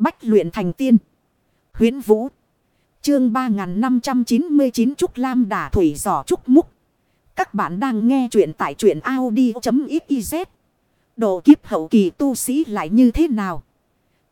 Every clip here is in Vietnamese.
Bách luyện thành tiên. Huyến Vũ. Chương 3599 Trúc Lam Đà Thủy Giỏ Trúc Múc. Các bạn đang nghe truyện tại truyện Audi.xyz. Độ kiếp hậu kỳ tu sĩ lại như thế nào?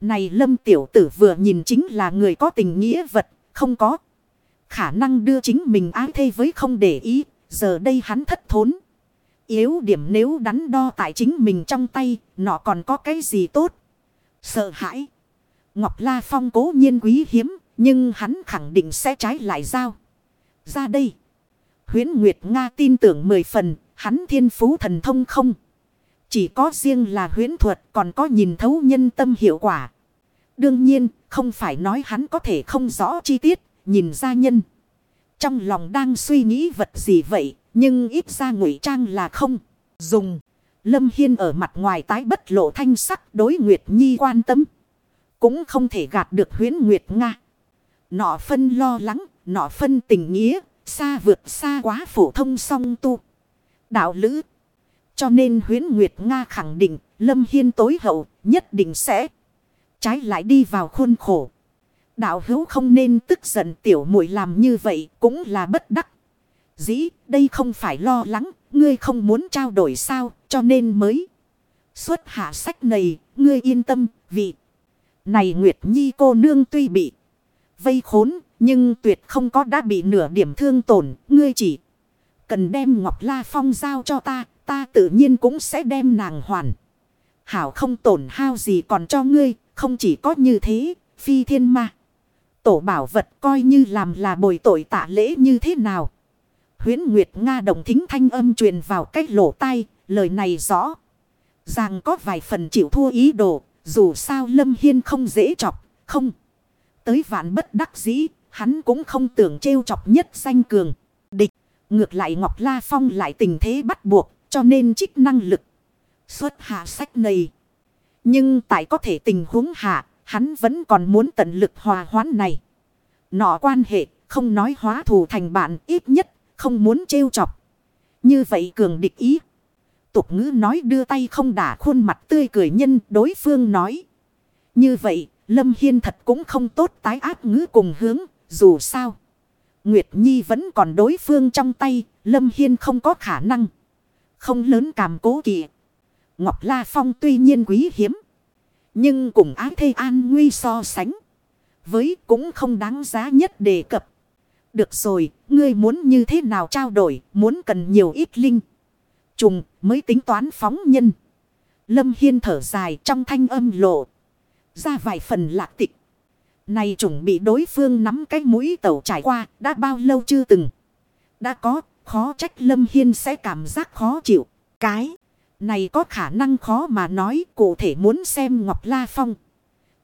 Này lâm tiểu tử vừa nhìn chính là người có tình nghĩa vật, không có. Khả năng đưa chính mình ái thê với không để ý, giờ đây hắn thất thốn. Yếu điểm nếu đắn đo tại chính mình trong tay, nọ còn có cái gì tốt? Sợ hãi. Ngọc La Phong cố nhiên quý hiếm, nhưng hắn khẳng định sẽ trái lại giao. Ra đây. Huyến Nguyệt Nga tin tưởng mười phần, hắn thiên phú thần thông không. Chỉ có riêng là huyến thuật còn có nhìn thấu nhân tâm hiệu quả. Đương nhiên, không phải nói hắn có thể không rõ chi tiết, nhìn ra nhân. Trong lòng đang suy nghĩ vật gì vậy, nhưng ít ra ngụy trang là không. Dùng. Lâm Hiên ở mặt ngoài tái bất lộ thanh sắc đối Nguyệt Nhi quan tâm. Cũng không thể gạt được huyến Nguyệt Nga. Nọ phân lo lắng, nọ phân tình nghĩa, xa vượt xa quá phổ thông song tu. Đạo lữ. Cho nên huyến Nguyệt Nga khẳng định Lâm Hiên tối hậu nhất định sẽ trái lại đi vào khuôn khổ. Đạo hữu không nên tức giận tiểu muội làm như vậy cũng là bất đắc. Dĩ đây không phải lo lắng, ngươi không muốn trao đổi sao cho nên mới. Xuất hạ sách này, ngươi yên tâm, vị. Này Nguyệt Nhi cô nương tuy bị vây khốn, nhưng tuyệt không có đã bị nửa điểm thương tổn, ngươi chỉ cần đem Ngọc La Phong giao cho ta, ta tự nhiên cũng sẽ đem nàng hoàn. Hảo không tổn hao gì còn cho ngươi, không chỉ có như thế, phi thiên ma. Tổ bảo vật coi như làm là bồi tội tạ lễ như thế nào. Huyến Nguyệt Nga đồng thính thanh âm truyền vào cách lỗ tai, lời này rõ. Rằng có vài phần chịu thua ý đồ, dù sao Lâm Hiên không dễ chọc, không. Tới vạn bất đắc dĩ, hắn cũng không tưởng trêu chọc nhất danh cường. Địch, ngược lại Ngọc La Phong lại tình thế bắt buộc, cho nên trích năng lực. Xuất hạ sách này. Nhưng tại có thể tình huống hạ, hắn vẫn còn muốn tận lực hòa hoãn này. Nọ quan hệ, không nói hóa thù thành bạn ít nhất, không muốn trêu chọc. Như vậy cường địch ý. Tục ngữ nói đưa tay không đả khuôn mặt tươi cười nhân đối phương nói. Như vậy, Lâm Hiên thật cũng không tốt tái áp ngữ cùng hướng, dù sao. Nguyệt Nhi vẫn còn đối phương trong tay, Lâm Hiên không có khả năng. Không lớn cảm cố kỵ. Ngọc La Phong tuy nhiên quý hiếm. Nhưng cùng ái thê an nguy so sánh. Với cũng không đáng giá nhất đề cập. Được rồi, ngươi muốn như thế nào trao đổi, muốn cần nhiều ít linh. Trùng mới tính toán phóng nhân. Lâm Hiên thở dài trong thanh âm lộ. Ra vài phần lạc tịch. Này trùng bị đối phương nắm cái mũi tẩu trải qua, đã bao lâu chưa từng. Đã có, khó trách Lâm Hiên sẽ cảm giác khó chịu. Cái này có khả năng khó mà nói cụ thể muốn xem Ngọc La Phong.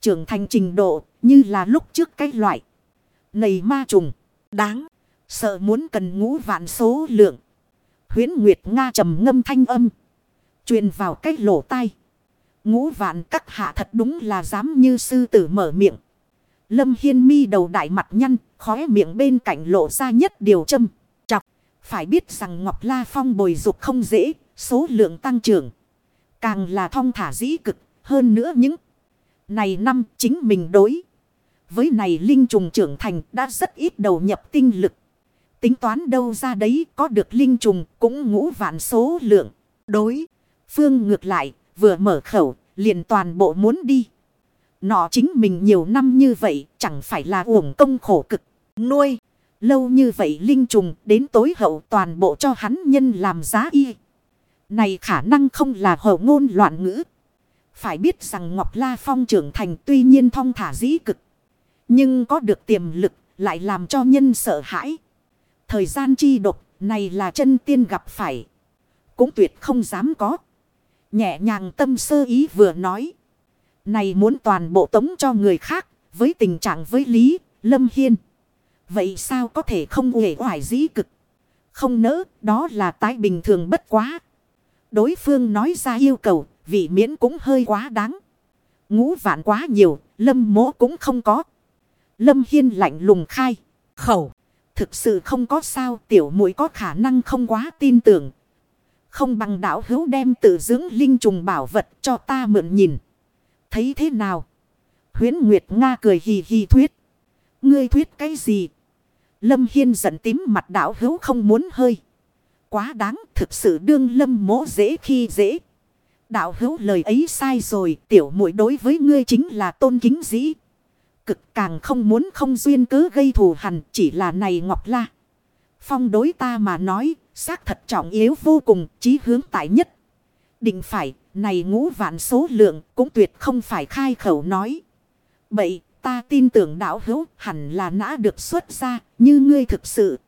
Trưởng thành trình độ như là lúc trước cái loại. Này ma trùng, đáng, sợ muốn cần ngũ vạn số lượng. Huyến Nguyệt Nga trầm ngâm thanh âm. truyền vào cái lỗ tai. Ngũ vạn các hạ thật đúng là dám như sư tử mở miệng. Lâm Hiên mi đầu đại mặt nhăn, khóe miệng bên cạnh lộ ra nhất điều châm. Chọc, phải biết rằng Ngọc La Phong bồi dục không dễ, số lượng tăng trưởng. Càng là thong thả dĩ cực, hơn nữa những này năm chính mình đối. Với này linh trùng trưởng thành đã rất ít đầu nhập tinh lực. Tính toán đâu ra đấy có được linh trùng cũng ngũ vạn số lượng. Đối, phương ngược lại, vừa mở khẩu, liền toàn bộ muốn đi. nó chính mình nhiều năm như vậy, chẳng phải là uổng công khổ cực, nuôi. Lâu như vậy linh trùng đến tối hậu toàn bộ cho hắn nhân làm giá y. Này khả năng không là hậu ngôn loạn ngữ. Phải biết rằng Ngọc La Phong trưởng thành tuy nhiên thong thả dĩ cực. Nhưng có được tiềm lực lại làm cho nhân sợ hãi. Thời gian chi độc này là chân tiên gặp phải. Cũng tuyệt không dám có. Nhẹ nhàng tâm sơ ý vừa nói. Này muốn toàn bộ tống cho người khác. Với tình trạng với Lý, Lâm Hiên. Vậy sao có thể không uể oải dĩ cực? Không nỡ, đó là tái bình thường bất quá. Đối phương nói ra yêu cầu, vị miễn cũng hơi quá đáng. Ngũ vạn quá nhiều, lâm mỗ cũng không có. Lâm Hiên lạnh lùng khai, khẩu. Thực sự không có sao, tiểu muội có khả năng không quá tin tưởng. Không bằng đạo hữu đem tự dưỡng linh trùng bảo vật cho ta mượn nhìn. Thấy thế nào? Huyến Nguyệt Nga cười hì hì thuyết. Ngươi thuyết cái gì? Lâm Hiên giận tím mặt đảo hữu không muốn hơi. Quá đáng, thực sự đương lâm mỗ dễ khi dễ. Đạo hữu lời ấy sai rồi, tiểu muội đối với ngươi chính là tôn kính dĩ. Cực càng không muốn không duyên cứ gây thù hằn chỉ là này ngọc la. Phong đối ta mà nói xác thật trọng yếu vô cùng chí hướng tại nhất. Định phải này ngũ vạn số lượng cũng tuyệt không phải khai khẩu nói. Bậy ta tin tưởng đạo hữu hẳn là nã được xuất ra như ngươi thực sự.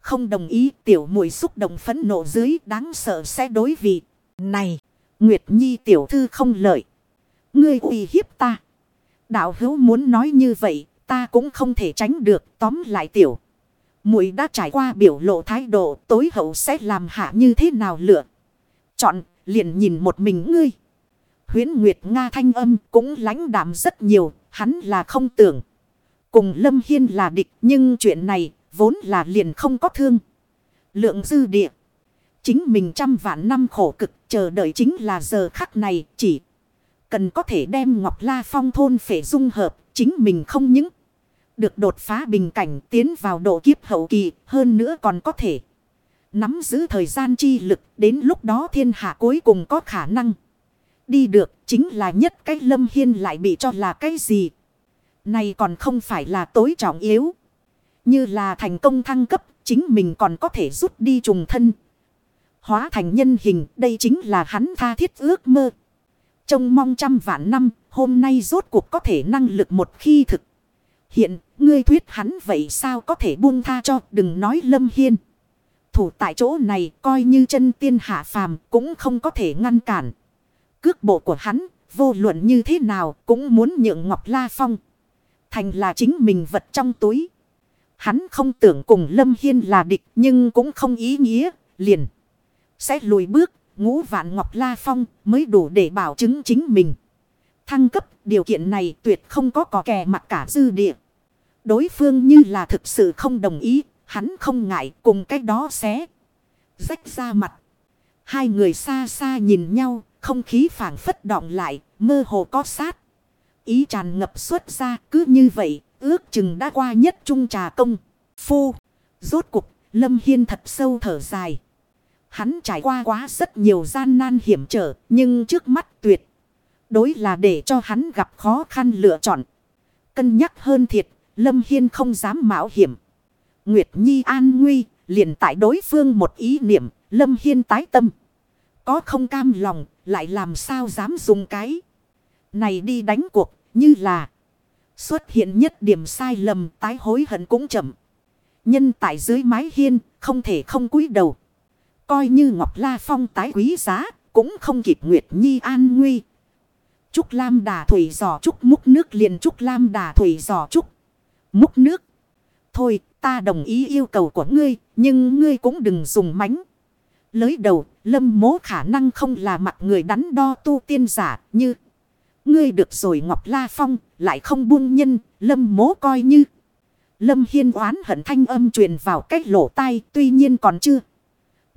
Không đồng ý tiểu muội xúc động phẫn nộ dưới đáng sợ sẽ đối vị. Này, Nguyệt Nhi tiểu thư không lợi. Ngươi uy hiếp ta. Đạo hữu muốn nói như vậy, ta cũng không thể tránh được tóm lại tiểu. muội đã trải qua biểu lộ thái độ tối hậu sẽ làm hạ như thế nào lựa. Chọn, liền nhìn một mình ngươi. Huyến Nguyệt Nga thanh âm cũng lãnh đạm rất nhiều, hắn là không tưởng. Cùng Lâm Hiên là địch nhưng chuyện này vốn là liền không có thương. Lượng dư địa. Chính mình trăm vạn năm khổ cực chờ đợi chính là giờ khắc này chỉ. Cần có thể đem Ngọc La Phong thôn phể dung hợp chính mình không những. Được đột phá bình cảnh tiến vào độ kiếp hậu kỳ hơn nữa còn có thể. Nắm giữ thời gian chi lực đến lúc đó thiên hạ cuối cùng có khả năng. Đi được chính là nhất cái lâm hiên lại bị cho là cái gì. Này còn không phải là tối trọng yếu. Như là thành công thăng cấp, chính mình còn có thể rút đi trùng thân. Hóa thành nhân hình, đây chính là hắn tha thiết ước mơ. Trông mong trăm vạn năm, hôm nay rốt cuộc có thể năng lực một khi thực. Hiện, ngươi thuyết hắn vậy sao có thể buông tha cho, đừng nói lâm hiên. Thủ tại chỗ này, coi như chân tiên hạ phàm, cũng không có thể ngăn cản. Cước bộ của hắn, vô luận như thế nào, cũng muốn nhượng Ngọc La Phong. Thành là chính mình vật trong túi. Hắn không tưởng cùng Lâm Hiên là địch nhưng cũng không ý nghĩa, liền. Sẽ lùi bước, ngũ vạn Ngọc La Phong mới đủ để bảo chứng chính mình. Thăng cấp, điều kiện này tuyệt không có cò kè mặt cả dư địa. Đối phương như là thực sự không đồng ý, hắn không ngại cùng cách đó xé. Rách ra mặt. Hai người xa xa nhìn nhau, không khí phảng phất động lại, mơ hồ có sát. Ý tràn ngập xuất ra, cứ như vậy, Ước chừng đã qua nhất trung trà công. Phu. Rốt cục. Lâm Hiên thật sâu thở dài. Hắn trải qua quá rất nhiều gian nan hiểm trở. Nhưng trước mắt tuyệt. Đối là để cho hắn gặp khó khăn lựa chọn. Cân nhắc hơn thiệt. Lâm Hiên không dám mạo hiểm. Nguyệt Nhi an nguy. liền tại đối phương một ý niệm. Lâm Hiên tái tâm. Có không cam lòng. Lại làm sao dám dùng cái. Này đi đánh cuộc. Như là. Xuất hiện nhất điểm sai lầm, tái hối hận cũng chậm. Nhân tại dưới mái hiên, không thể không cúi đầu. Coi như Ngọc La Phong tái quý giá cũng không kịp Nguyệt Nhi an nguy. Trúc Lam đà thủy giò trúc múc nước liền Trúc Lam đà thủy giò trúc. Múc nước. Thôi ta đồng ý yêu cầu của ngươi nhưng ngươi cũng đừng dùng mánh. Lới đầu lâm mố khả năng không là mặt người đắn đo tu tiên giả như. Ngươi được rồi Ngọc La Phong, lại không buông nhân, lâm mố coi như. Lâm Hiên oán hận thanh âm truyền vào cách lỗ tai, tuy nhiên còn chưa.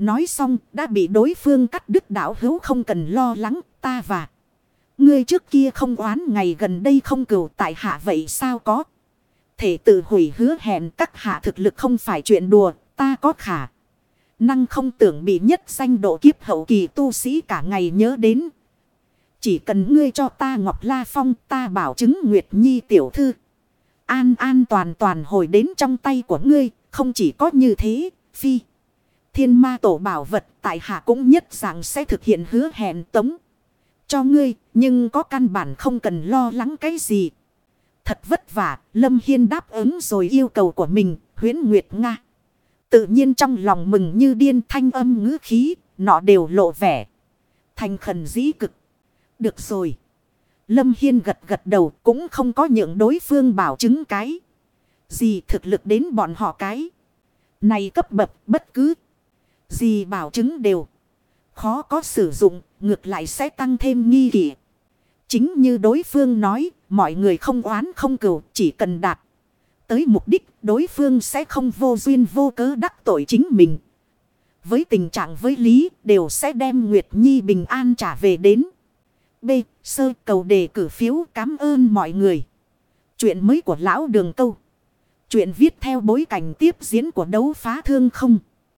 Nói xong, đã bị đối phương cắt đứt đảo hữu không cần lo lắng, ta và. Ngươi trước kia không oán ngày gần đây không cửu tại hạ vậy sao có. Thể tự hủy hứa hẹn các hạ thực lực không phải chuyện đùa, ta có khả. Năng không tưởng bị nhất danh độ kiếp hậu kỳ tu sĩ cả ngày nhớ đến chỉ cần ngươi cho ta Ngọc La Phong ta bảo chứng Nguyệt Nhi tiểu thư. An an toàn toàn hồi đến trong tay của ngươi. Không chỉ có như thế. Phi. Thiên ma tổ bảo vật tại hạ cũng nhất dạng sẽ thực hiện hứa hẹn tống. Cho ngươi. Nhưng có căn bản không cần lo lắng cái gì. Thật vất vả. Lâm Hiên đáp ứng rồi yêu cầu của mình. Huyến Nguyệt Nga. Tự nhiên trong lòng mừng như điên thanh âm ngữ khí. Nọ đều lộ vẻ. Thành khẩn dĩ cực. Được rồi. Lâm Hiên gật gật đầu, cũng không có những đối phương bảo chứng cái. Gì thực lực đến bọn họ cái. Này cấp bậc, bất cứ. Gì bảo chứng đều. Khó có sử dụng, ngược lại sẽ tăng thêm nghi kỷ. Chính như đối phương nói, mọi người không oán không cừu, chỉ cần đạt. Tới mục đích, đối phương sẽ không vô duyên vô cớ đắc tội chính mình. Với tình trạng với lý, đều sẽ đem Nguyệt Nhi bình an trả về đến. B. Sơ cầu đề cử phiếu cảm ơn mọi người. Chuyện mới của lão đường câu. Chuyện viết theo bối cảnh tiếp diễn của đấu phá thương không.